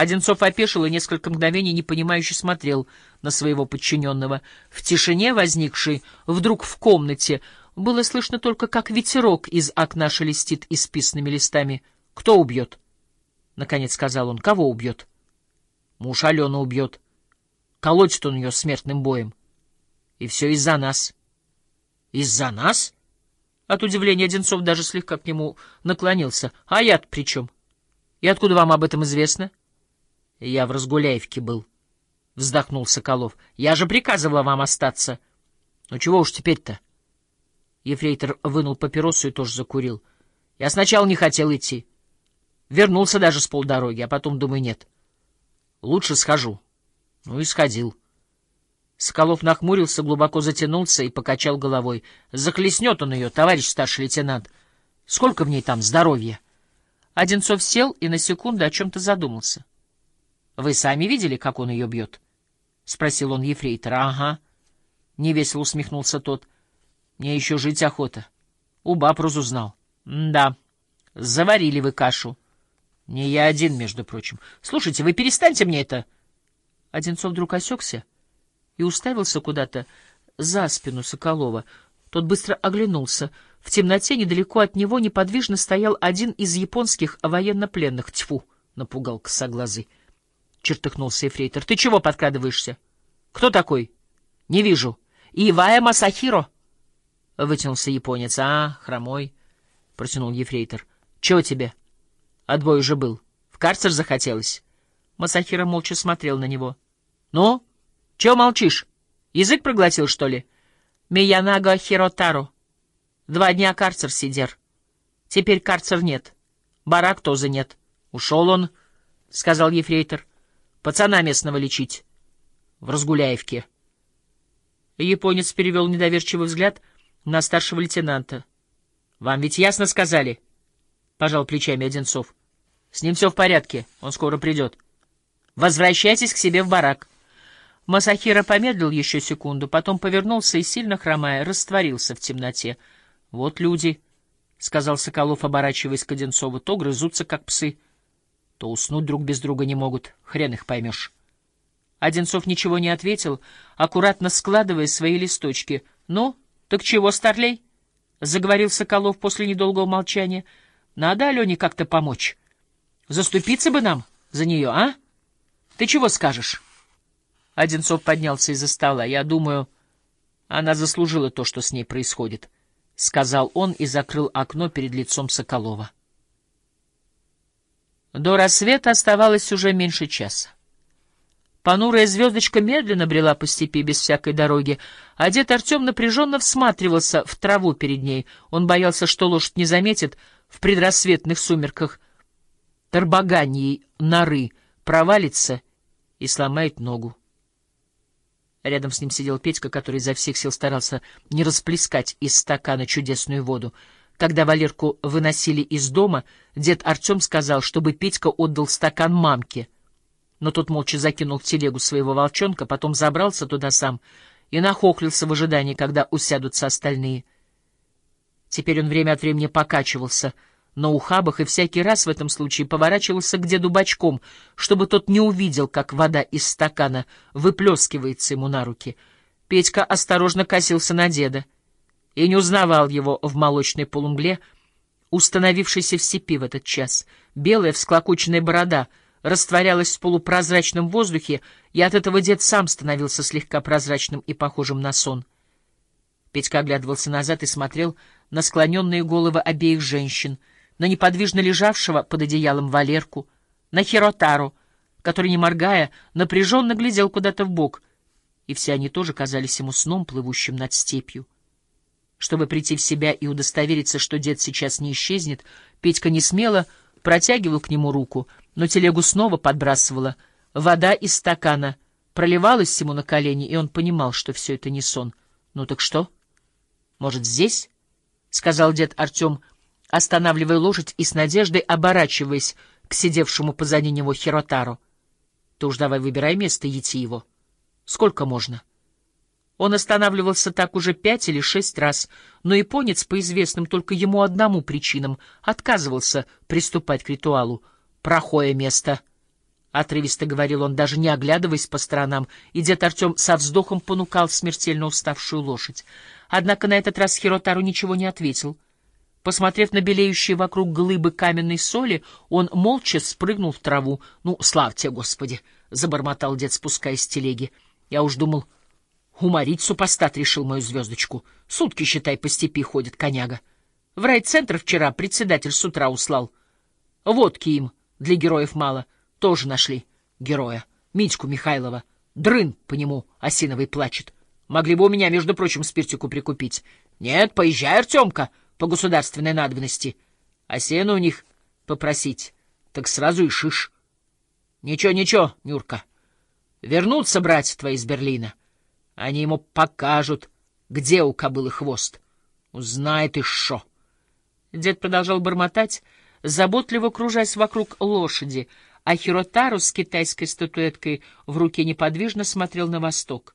Одинцов опешил и несколько мгновений непонимающе смотрел на своего подчиненного. В тишине, возникшей вдруг в комнате, было слышно только, как ветерок из окна шелестит исписанными листами. — Кто убьет? — наконец сказал он. — Кого убьет? — Муж Алену убьет. Колотит он ее смертным боем. И все из-за нас. — Из-за нас? От удивления Одинцов даже слегка к нему наклонился. — А я-то при чем? И откуда вам об этом известно? — Я в Разгуляевке был, — вздохнул Соколов. — Я же приказывала вам остаться. — Ну чего уж теперь-то? Ефрейтор вынул папиросу и тоже закурил. — Я сначала не хотел идти. Вернулся даже с полдороги, а потом думаю, нет. Лучше схожу. Ну и сходил. Соколов нахмурился, глубоко затянулся и покачал головой. Захлестнет он ее, товарищ старший лейтенант. Сколько в ней там здоровья? Одинцов сел и на секунду о чем-то задумался. — Вы сами видели, как он ее бьет? — спросил он ефрейтора. — Ага. Невесело усмехнулся тот. — Мне еще жить охота. У баб разузнал. — Да. Заварили вы кашу. Не я один, между прочим. Слушайте, вы перестаньте мне это... Одинцов вдруг осекся и уставился куда-то за спину Соколова. Тот быстро оглянулся. В темноте недалеко от него неподвижно стоял один из японских военнопленных. Тьфу! — напугал косоглазый. Чертыхнулся эфрейтор. — Ты чего подкрадываешься? — Кто такой? — Не вижу. — Ивая Масахиро! — вытянулся японец. — А, хромой! — протянул ефрейтор. — Чего тебе? — Отбой уже был. В карцер захотелось. Масахира молча смотрел на него. — Ну? Чего молчишь? Язык проглотил, что ли? — Миянаго Хиротаро. Два дня карцер сидер. Теперь карцер нет. Барак тоже нет. Ушел он, — сказал ефрейтор. — Пацана местного лечить. В Разгуляевке. Японец перевел недоверчивый взгляд на старшего лейтенанта. — Вам ведь ясно сказали? — пожал плечами Одинцов. — с ним все в порядке, он скоро придет. Возвращайтесь к себе в барак. Масахира помедлил еще секунду, потом повернулся и, сильно хромая, растворился в темноте. — Вот люди, — сказал Соколов, оборачиваясь к Одинцову, — то грызутся, как псы, то уснуть друг без друга не могут. Хрен их поймешь. Одинцов ничего не ответил, аккуратно складывая свои листочки. — Ну, так чего, старлей? — заговорил Соколов после недолгого молчания. — Надо Алене как-то помочь. Заступиться бы нам за нее, а? Ты чего скажешь? Одинцов поднялся из-за стола. Я думаю, она заслужила то, что с ней происходит, — сказал он и закрыл окно перед лицом Соколова. До рассвета оставалось уже меньше часа. Понурая звездочка медленно брела по степи без всякой дороги, а дед Артем напряженно всматривался в траву перед ней. Он боялся, что лошадь не заметит в предрассветных сумерках — торбаганьей норы провалится и сломает ногу. Рядом с ним сидел Петька, который изо всех сил старался не расплескать из стакана чудесную воду. Когда Валерку выносили из дома, дед Артем сказал, чтобы Петька отдал стакан мамке. Но тот молча закинул в телегу своего волчонка, потом забрался туда сам и нахохлился в ожидании, когда усядутся остальные. Теперь он время от времени покачивался — на ухабах и всякий раз в этом случае поворачивался к деду бочком, чтобы тот не увидел, как вода из стакана выплескивается ему на руки. Петька осторожно косился на деда и не узнавал его в молочной полумгле, установившейся в степи в этот час. Белая всклокоченная борода растворялась в полупрозрачном воздухе, и от этого дед сам становился слегка прозрачным и похожим на сон. Петька оглядывался назад и смотрел на склоненные головы обеих женщин — на неподвижно лежавшего под одеялом Валерку, на Хиротару, который, не моргая, напряженно глядел куда-то в бок, и все они тоже казались ему сном, плывущим над степью. Чтобы прийти в себя и удостовериться, что дед сейчас не исчезнет, Петька не смело протягивал к нему руку, но телегу снова подбрасывала. Вода из стакана проливалась ему на колени, и он понимал, что все это не сон. — Ну так что? Может, здесь? — сказал дед Артем, останавливая лошадь и с надеждой оборачиваясь к сидевшему позади него Хиротару. — Ты уж давай выбирай место, идти его. Сколько можно? Он останавливался так уже пять или шесть раз, но японец, по известным только ему одному причинам, отказывался приступать к ритуалу. — Прохое место, — отрывисто говорил он, даже не оглядываясь по сторонам, и дед Артем со вздохом понукал смертельно уставшую лошадь. Однако на этот раз Хиротару ничего не ответил. Посмотрев на белеющие вокруг глыбы каменной соли, он молча спрыгнул в траву. — Ну, слава тебе, Господи! — забормотал дед, спускаясь с телеги. — Я уж думал, уморить супостат решил мою звездочку. Сутки, считай, по степи ходит коняга. В райцентр вчера председатель с утра услал. Водки им для героев мало. Тоже нашли героя. Митьку Михайлова. Дрын по нему осиновый плачет. Могли бы у меня, между прочим, спиртику прикупить. Нет, поезжай, Артемка, по государственной надобности. А сено у них попросить, так сразу и шиш. Ничего, ничего, Нюрка. Вернутся братья твои из Берлина. Они ему покажут, где у кобылы хвост. Узнает и шо. Дед продолжал бормотать, заботливо кружась вокруг лошади, а Хиротару с китайской статуэткой в руке неподвижно смотрел на восток.